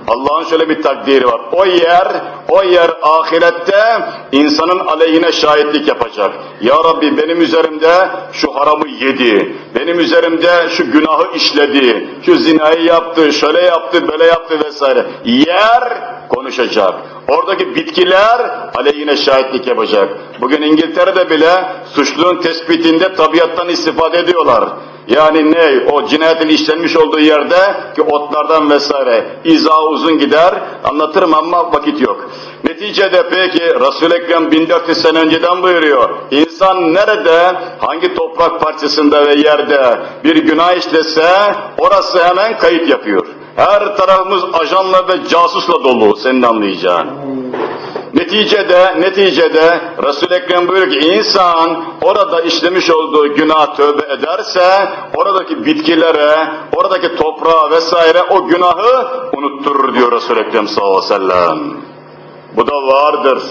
Allah'ın şöyle bir takdiri var. O yer, o yer ahirette insanın aleyhine şahitlik yapacak. Ya Rabbi benim üzerimde şu haramı yedi, benim üzerimde şu günahı işledi, şu zinayı yaptı, şöyle yaptı, böyle yaptı vesaire. Yer konuşacak. Oradaki bitkiler aleyhine şahitlik yapacak. Bugün İngiltere'de bile suçlunun tespitinde tabiattan istifade ediyorlar. Yani ne? O cinayetin işlenmiş olduğu yerde ki otlardan vesaire izah uzun gider. Anlatırım ama vakit yok. Neticede peki Resul-i Ekrem 1400 sene önceden buyuruyor. İnsan nerede, hangi toprak parçasında ve yerde bir günah işlese orası hemen kayıt yapıyor. Her tarafımız ajanla ve casusla dolu senin anlayacağın. Neticede, neticede Resul-i Ekrem buyuruyor ki insan orada işlemiş olduğu günah tövbe ederse oradaki bitkilere, oradaki toprağa vesaire o günahı unutturur diyor Resul-i Ekrem sallallahu aleyhi ve sellem. Bu da vardır.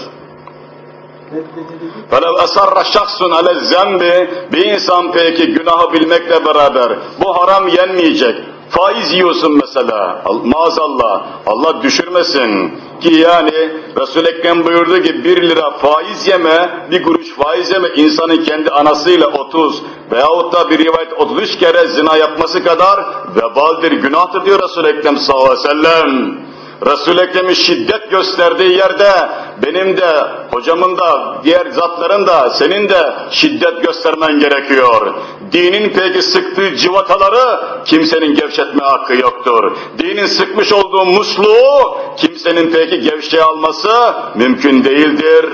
فَلَوْ اَسَرَّ شَخْصٌ عَلَى الزَّنْبِ Bir insan peki günahı bilmekle beraber bu haram yenmeyecek. Faiz yiyorsun mesela, maazallah, Allah düşürmesin ki yani Resul-i Ekrem buyurdu ki bir lira faiz yeme, bir kuruş faiz yeme insanın kendi anasıyla 30 veyahut da bir rivayet 33 kere zina yapması kadar vebaldir, günahtır diyor Resul-i Ekrem sallallahu aleyhi ve sellem. Resul-i Ekrem'in şiddet gösterdiği yerde benim de, hocamın da, diğer zatların da, senin de şiddet göstermen gerekiyor. Dinin peki sıktığı civataları kimsenin gevşetme hakkı yoktur. Dinin sıkmış olduğu musluğu kimsenin peki gevşeye alması mümkün değildir.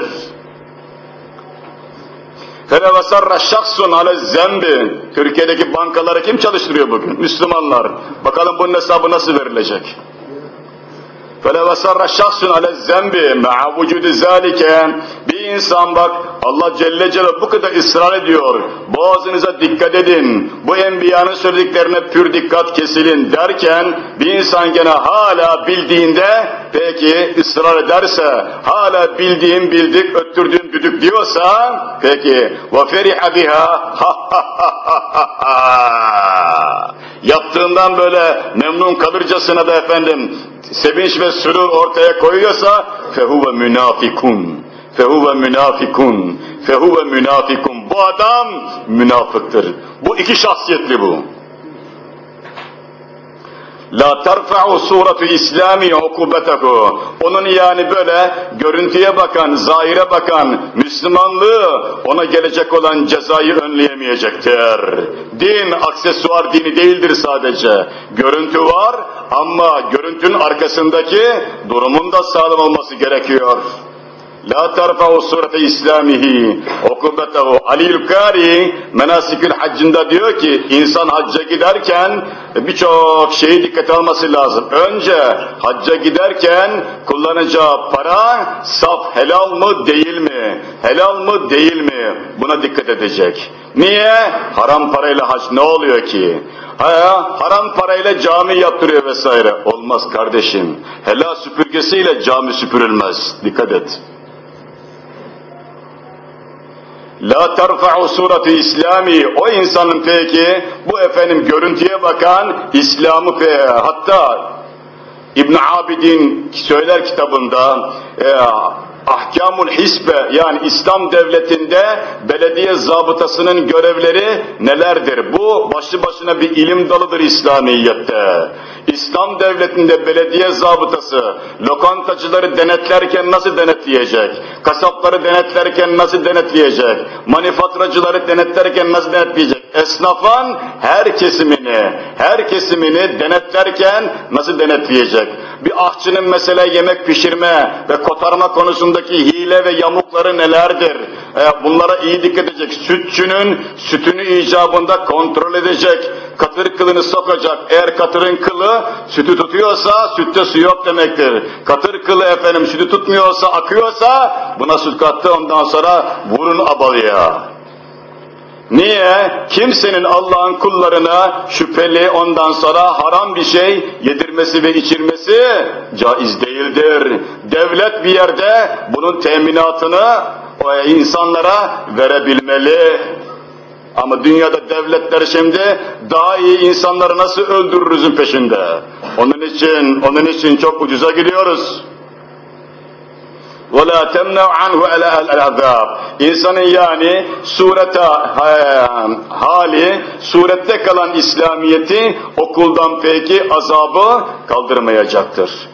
Ferevasarra şahsun ale zembi. Türkiye'deki bankaları kim çalıştırıyor bugün? Müslümanlar. Bakalım bunun hesabı nasıl verilecek? فَلَوَسَرَّ شَخْصٌ عَلَى الزَّنْبِ مَعَ وُجُودِ ذَٰلِكَ Bir insan bak Allah Celle Celle bu kadar ısrar ediyor. Boğazınıza dikkat edin. Bu enbiyanın söylediklerine pür dikkat kesilin derken bir insan gene hala bildiğinde peki ısrar ederse hala bildiğim bildik öttürdüğüm düdük diyorsa peki وَفَرِحَ بِهَا yaptığından böyle memnun kalırcasına da efendim sevinç ve sürur ortaya koyuyorsa fehuve münafikun fehuve münafikun fehuve münafikun bu adam münafıktır. Bu iki şahsiyetli bu La terfa'u suratu İslami ukubetehu. Onun yani böyle görüntüye bakan, zahire bakan Müslümanlığı ona gelecek olan cezayı önleyemeyecektir. Din aksesuar dini değildir sadece. Görüntü var ama görüntünün arkasındaki durumun da sağlam olması gerekiyor. La terfa'u surete İslamihi okubetehu Ali'l Kari menasikül haccında diyor ki insan hacca giderken birçok şeyi dikkate alması lazım. Önce hacca giderken kullanacağı para saf helal mı değil mi? Helal mı değil mi? Buna dikkat edecek. Niye? Haram parayla hac ne oluyor ki? Ha, haram parayla cami yaptırıyor vesaire. Olmaz kardeşim. Helal süpürgesiyle cami süpürülmez. Dikkat et. La terfa'u surati İslami. O insanın peki bu efendim görüntüye bakan İslam'ı pe hatta İbn Abidin söyler kitabında e, Ahkamul Hisbe yani İslam devletinde belediye zabıtasının görevleri nelerdir? Bu başlı başına bir ilim dalıdır İslamiyet'te. İslam devletinde belediye zabıtası lokantacıları denetlerken nasıl denetleyecek? Kasapları denetlerken nasıl denetleyecek? Manifaturacıları denetlerken nasıl denetleyecek? Esnafın her kesimini, her kesimini denetlerken nasıl denetleyecek? Bir ahçının mesela yemek pişirme ve kotarma konusundaki hile ve yamukları nelerdir? E, bunlara iyi dikkat edecek. Sütçünün sütünü icabında kontrol edecek. Katır kılını sokacak. Eğer katırın kılı sütü tutuyorsa sütte su yok demektir. Katır kılı efendim sütü tutmuyorsa, akıyorsa buna süt kattı ondan sonra vurun abalıya. Niye? Kimsenin Allah'ın kullarına şüpheli ondan sonra haram bir şey yedirmesi ve içirmesi caiz değildir. Devlet bir yerde bunun teminatını o insanlara verebilmeli. Ama dünyada devletler şimdi daha iyi insanları nasıl öldürürüzün peşinde. Onun için, onun için çok ucuza gidiyoruz. وَلَا تَمْنَعْ عَنْهُ الْعَذَابِ İnsanın yani surete hali, surette kalan İslamiyeti okuldan peki azabı kaldırmayacaktır.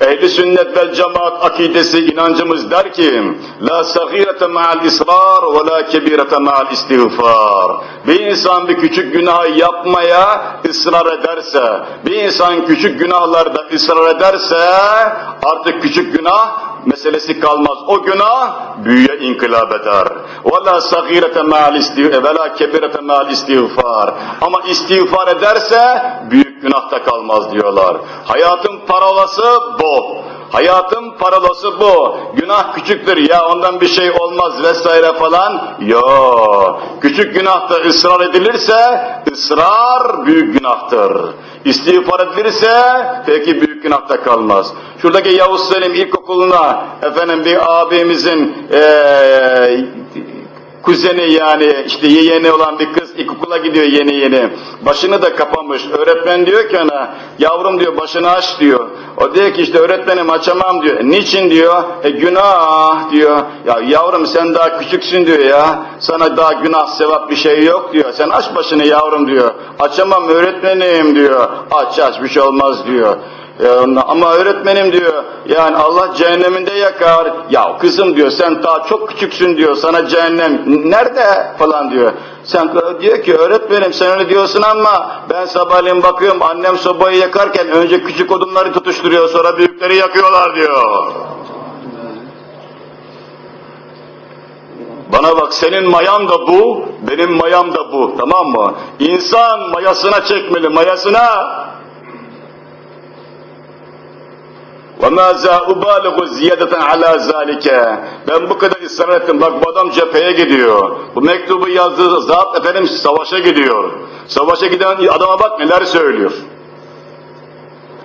Ehli sünnet vel cemaat akidesi inancımız der ki la sagirete ma'al israr ve la kebirete ma'al istiğfar. Bir insan bir küçük günah yapmaya ısrar ederse, bir insan küçük günahlarda ısrar ederse artık küçük günah meselesi kalmaz. O günah büyüye inkılap eder. وَلَا سَغِيرَةَ مَعَ وَلَا كَبِرَةَ مَعَ istiğfar. Ama istiğfar ederse büyük günahta kalmaz diyorlar. Hayatın parolası bu. Hayatın parolası bu. Günah küçüktür ya ondan bir şey olmaz vesaire falan. Yo. Küçük günahta ısrar edilirse ısrar büyük günahtır. İstiğfar edilirse peki büyük günahta kalmaz. Şuradaki Yavuz Selim İlkokulu'na efendim bir abimizin ee, kuzeni yani işte yeğeni olan bir ilkokula gidiyor yeni yeni. Başını da kapamış. Öğretmen diyor ki ona yavrum diyor başını aç diyor. O diyor ki işte öğretmenim açamam diyor. Niçin diyor? E günah diyor. Ya yavrum sen daha küçüksün diyor ya. Sana daha günah sevap bir şey yok diyor. Sen aç başını yavrum diyor. Açamam öğretmenim diyor. Aç aç bir şey olmaz diyor. Ama öğretmenim diyor, yani Allah cehenneminde yakar. Ya kızım diyor, sen daha çok küçüksün diyor, sana cehennem nerede falan diyor. Sen diyor ki öğretmenim sen öyle diyorsun ama ben sabahleyin bakıyorum annem sobayı yakarken önce küçük odunları tutuşturuyor sonra büyükleri yakıyorlar diyor. Bana bak senin mayan da bu, benim mayam da bu. Tamam mı? İnsan mayasına çekmeli, mayasına. وَمَا زَا اُبَالِغُ زِيَدَةً عَلَى ذَٰلِكَ Ben bu kadar ısrar ettim. Bak bu adam cepheye gidiyor. Bu mektubu yazdığı zat efendim savaşa gidiyor. Savaşa giden adama bak neler söylüyor.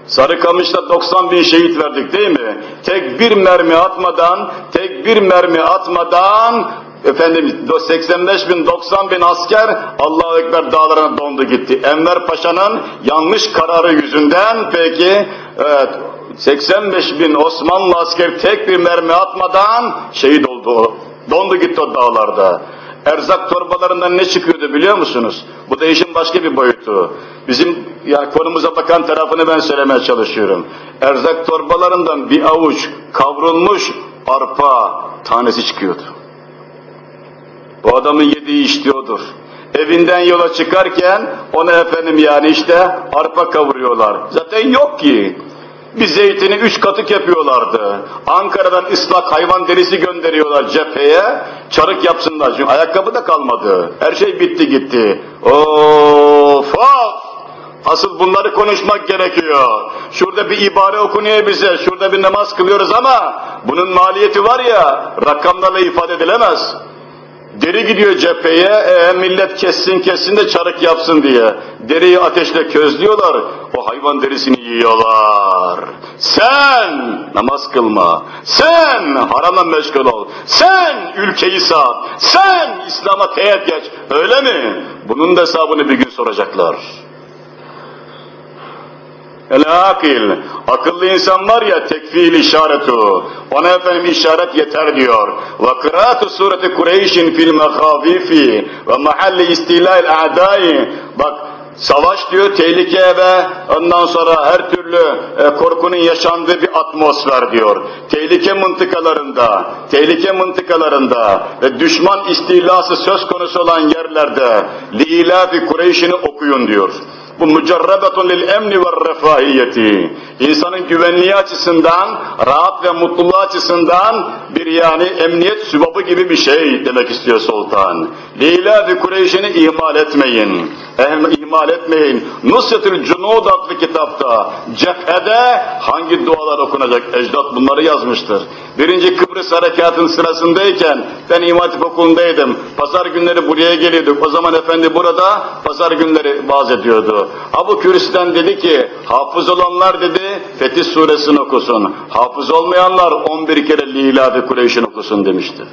Sarıkamış'ta 90 bin şehit verdik değil mi? Tek bir mermi atmadan, tek bir mermi atmadan efendim 85 bin 90 bin asker Allahu Ekber dağlarına dondu gitti. Enver Paşa'nın yanlış kararı yüzünden peki evet 85 bin Osmanlı asker tek bir mermi atmadan şehit oldu. Dondu gitti o dağlarda. Erzak torbalarından ne çıkıyordu biliyor musunuz? Bu da işin başka bir boyutu. Bizim yani konumuza bakan tarafını ben söylemeye çalışıyorum. Erzak torbalarından bir avuç kavrulmuş arpa tanesi çıkıyordu. Bu adamın yediği içtiği Evinden yola çıkarken ona efendim yani işte arpa kavuruyorlar. Zaten yok ki. Bir zeytini üç katık yapıyorlardı. Ankara'dan ıslak hayvan derisi gönderiyorlar cepheye. Çarık yapsınlar. Çünkü ayakkabı da kalmadı. Her şey bitti gitti. Of of! Asıl bunları konuşmak gerekiyor. Şurada bir ibare okunuyor bize, şurada bir namaz kılıyoruz ama bunun maliyeti var ya, rakamlarla ifade edilemez. Deri gidiyor cepheye, e, millet kessin kessin de çarık yapsın diye. Deriyi ateşle közlüyorlar, o hayvan derisini yiyorlar. Sen namaz kılma, sen harama meşgul ol, sen ülkeyi sağ, sen İslam'a teğet geç, öyle mi? Bunun da hesabını bir gün soracaklar. El akil, akıllı insan var ya tekfil işaretu, ona efendim işaret yeter diyor. Ve kıraatu sureti Kureyş'in fil mehavifi ve mahalli istila'il a'dai. Bak savaş diyor tehlike ve ondan sonra her türlü e, korkunun yaşandığı bir atmosfer diyor. Tehlike mıntıkalarında, tehlike mıntıkalarında ve düşman istilası söz konusu olan yerlerde liilafi Kureyş'ini okuyun diyor. Bu mücerrebetun lil emni ve refahiyeti. İnsanın güvenliği açısından, rahat ve mutluluğu açısından bir yani emniyet sübabı gibi bir şey demek istiyor sultan. Leyla ve Kureyş'ini ihmal etmeyin. Ehm, ihmal etmeyin. Nusretül Cunud adlı kitapta cephede hangi dualar okunacak? Ecdat bunları yazmıştır. Birinci Kıbrıs harekatın sırasındayken ben İmam Hatip okulundaydım. Pazar günleri buraya geliyorduk. O zaman efendi burada pazar günleri vaaz ediyordu. Abu Küris'ten dedi ki hafız olanlar dedi Fetih suresini okusun. Hafız olmayanlar 11 kere Lila Kureyş'in okusun demiştir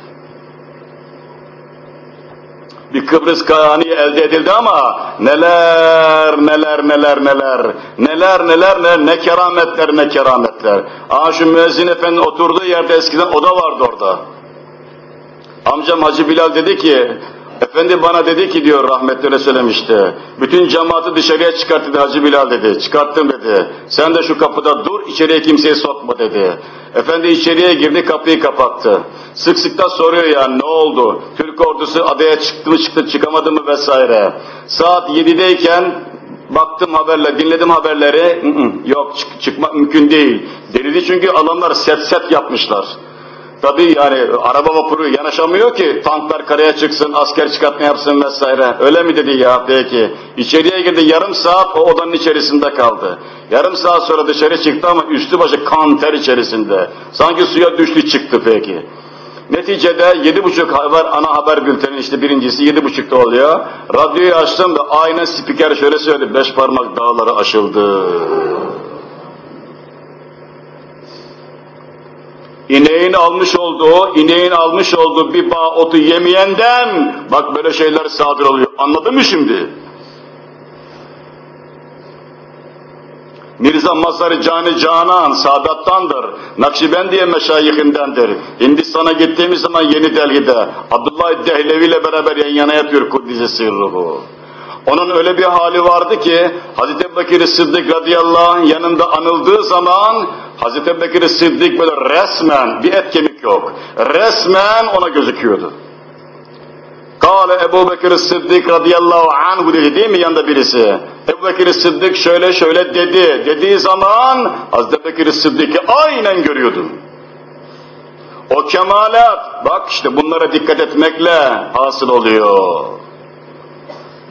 bir Kıbrıs Kayani elde edildi ama neler neler neler neler neler neler neler ne kerametler ne kerametler. Aa şu müezzin efendi oturduğu yerde eskiden oda vardı orada. Amcam Hacı Bilal dedi ki Efendi bana dedi ki diyor rahmetli söylemişti. Bütün cemaati dışarıya çıkart dedi Hacı Bilal dedi. Çıkarttım dedi. Sen de şu kapıda dur içeriye kimseyi sokma dedi. Efendi içeriye girdi kapıyı kapattı. Sık sık da soruyor yani ne oldu? Türk ordusu adaya çıktı mı çıktı çıkamadı mı vesaire. Saat 7'deyken baktım haberle dinledim haberleri. Yok çık, çıkmak mümkün değil. Delili çünkü adamlar set set yapmışlar. Tabii yani araba vapuru yanaşamıyor ki tanklar karaya çıksın, asker çıkartma yapsın vesaire. Öyle mi dedi ya peki? İçeriye girdi yarım saat o odanın içerisinde kaldı. Yarım saat sonra dışarı çıktı ama üstü başı kan ter içerisinde. Sanki suya düştü çıktı peki. Neticede yedi buçuk haber, ana haber bülteni işte birincisi yedi buçukta oluyor. Radyoyu açtım da aynen spiker şöyle söyledi, beş parmak dağları aşıldı. İneğin almış olduğu, ineğin almış olduğu bir bağ otu yemeyenden bak böyle şeyler sadır oluyor. Anladın mı şimdi? Mirza Mazhar Cani Canan Sadat'tandır. Nakşibendiye meşayihindendir. Hindistan'a gittiğimiz zaman Yeni Delhi'de Abdullah Dehlevi ile beraber yan yana yatıyor Kuddise Sırruhu. Onun öyle bir hali vardı ki Hazreti Ebubekir Sıddık radıyallahu anh yanında anıldığı zaman Hazreti Ebubekir Sıddık böyle resmen bir et kemik yok. Resmen ona gözüküyordu. Kale Ebu Bekir Sıddık radıyallahu anhu dedi değil mi yanında birisi? Ebu Bekir Sıddık şöyle şöyle dedi. Dediği zaman Hazreti Bekir Sıddık'ı aynen görüyordu. O kemalat, bak işte bunlara dikkat etmekle hasıl oluyor.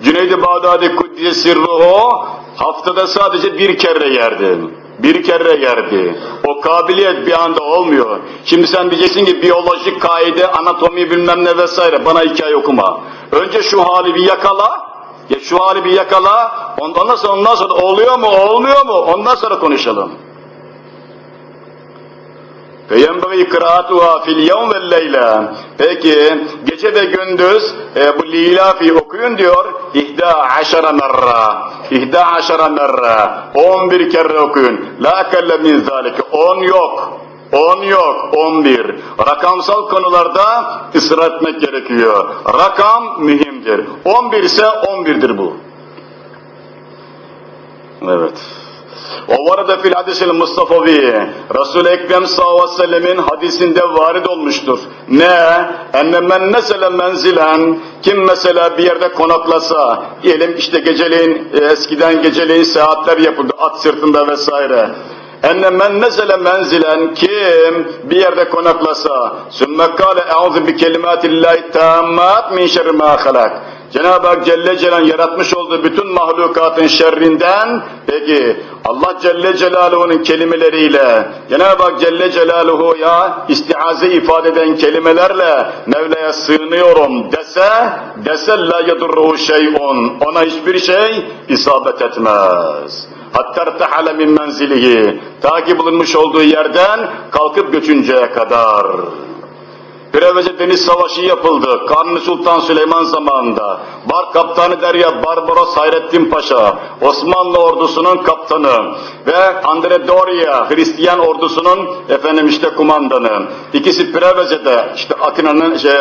Cüneyd-i Bağdadi Kuddise Sirruhu haftada sadece bir kere yerdi. Bir kere yerdi. O kabiliyet bir anda olmuyor. Şimdi sen diyeceksin ki biyolojik kaide, anatomi bilmem ne vesaire bana hikaye okuma. Önce şu hali bir yakala, ya şu hali bir yakala, ondan sonra ondan sonra oluyor mu olmuyor mu ondan sonra konuşalım. Feyenbeği kıraatuha fil yevm ve leyla. Peki gece ve gündüz e, bu lilafi okuyun diyor. İhda aşara merra. İhda aşara merra. On bir kere okuyun. La kelle min zalike. On yok. On yok, on bir. Rakamsal konularda ısrar etmek gerekiyor. Rakam mühimdir. On bir ise on birdir bu. Evet. O varada fil hadisil Mustafavi. Resul-i Ekrem sallallahu aleyhi ve sellemin hadisinde varid olmuştur. Ne? Enne men nesele menzilen kim mesela bir yerde konaklasa diyelim işte geceleyin e, eskiden geceleyin seyahatler yapıldı at sırtında vesaire. Enne men nezele menzilen kim bir yerde konaklasa sümme kâle eûzü bi kelimâtillâhi tâmmât min şerri mâ. Cenab-ı Hak Celle Celal yaratmış olduğu bütün mahlukatın şerrinden peki Allah Celle Celaluhu'nun kelimeleriyle Cenab-ı Hak Celle Celaluhu'ya istiaze ifade eden kelimelerle Mevla'ya sığınıyorum dese dese la yadurruhu şey'un ona hiçbir şey isabet etmez. Hatta ertehale min menzilihi ta ki bulunmuş olduğu yerden kalkıp göçünceye kadar. Prevece Deniz Savaşı yapıldı. Kanuni Sultan Süleyman zamanında. Bar kaptanı Derya Barbaros Hayrettin Paşa, Osmanlı ordusunun kaptanı ve Andre Doria, Hristiyan ordusunun efendim işte kumandanı. İkisi Preveze'de, işte Atina'nın, şey,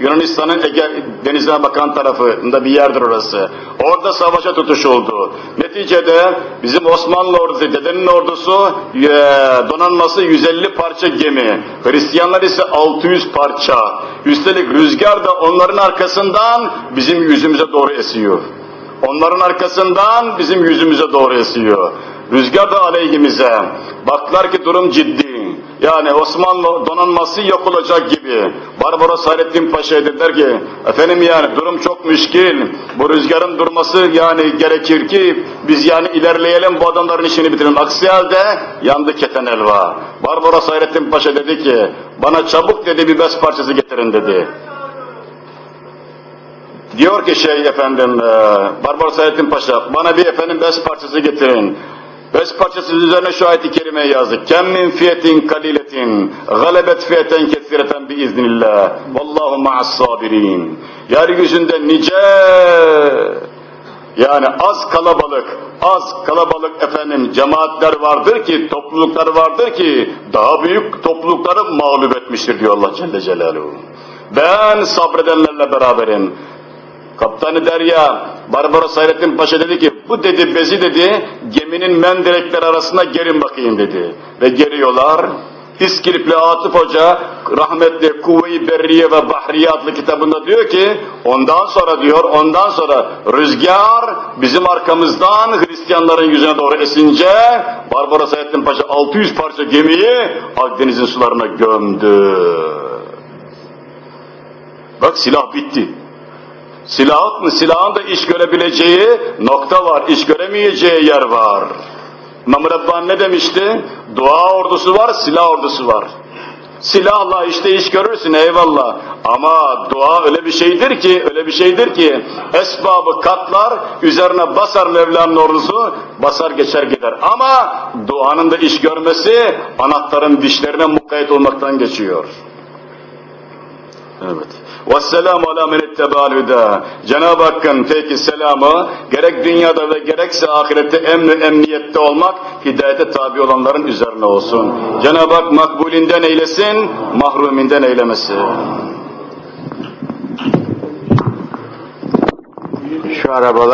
Yunanistan'ın Ege denizine bakan tarafında bir yerdir orası. Orada savaşa tutuşuldu. Neticede bizim Osmanlı ordusu, dedenin ordusu e, donanması 150 parça gemi. Hristiyanlar ise 600 parça parça. Üstelik rüzgar da onların arkasından bizim yüzümüze doğru esiyor. Onların arkasından bizim yüzümüze doğru esiyor. Rüzgar da aleyhimize. Baktılar ki durum ciddi. Yani Osmanlı donanması yok olacak gibi. Barbaros Hayrettin Paşa'ya dediler ki, efendim yani durum çok müşkil. Bu rüzgarın durması yani gerekir ki biz yani ilerleyelim bu adamların işini bitirelim. Aksi halde yandı keten elva. Barbaros Hayrettin Paşa dedi ki, bana çabuk dedi bir bez parçası getirin dedi. Diyor ki şey efendim, e, Barbaros Hayrettin Paşa, bana bir efendim bez parçası getirin. Bez parçası üzerine şu ayet-i kerimeyi yazdık. Kem min fiyetin kaliletin galebet fiyeten kesireten biiznillah. Vallahu ma'as sabirin. Yeryüzünde nice yani az kalabalık, az kalabalık efendim cemaatler vardır ki, topluluklar vardır ki daha büyük toplulukları mağlup etmiştir diyor Allah Celle Celaluhu. Ben sabredenlerle beraberim. Kaptanı Derya, Barbaros Hayrettin Paşa dedi ki, bu dedi bezi dedi, geminin menderekler arasına gerin bakayım dedi. Ve geriyorlar. İskilipli Atıf Hoca, rahmetli Kuvve-i Berriye ve Bahriye adlı kitabında diyor ki, ondan sonra diyor, ondan sonra rüzgar bizim arkamızdan Hristiyanların yüzüne doğru esince, Barbaros Hayrettin Paşa 600 parça gemiyi Akdeniz'in sularına gömdü. Bak silah bitti. Silahın, silahın da iş görebileceği nokta var, iş göremeyeceği yer var. İmam Rabbani ne demişti? Dua ordusu var, silah ordusu var. Silahla işte iş görürsün eyvallah. Ama dua öyle bir şeydir ki, öyle bir şeydir ki esbabı katlar, üzerine basar Mevla'nın ordusu, basar geçer gider. Ama duanın da iş görmesi anahtarın dişlerine mukayyet olmaktan geçiyor. Evet. Ve selamu ala men ittebal. Cenab-ı Hakk'ın peki selamı gerek dünyada ve gerekse ahirette emni emniyette olmak hidayete tabi olanların üzerine olsun. Cenab-ı Hak makbulinden eylesin, mahruminden eylemesin. Şu arabalar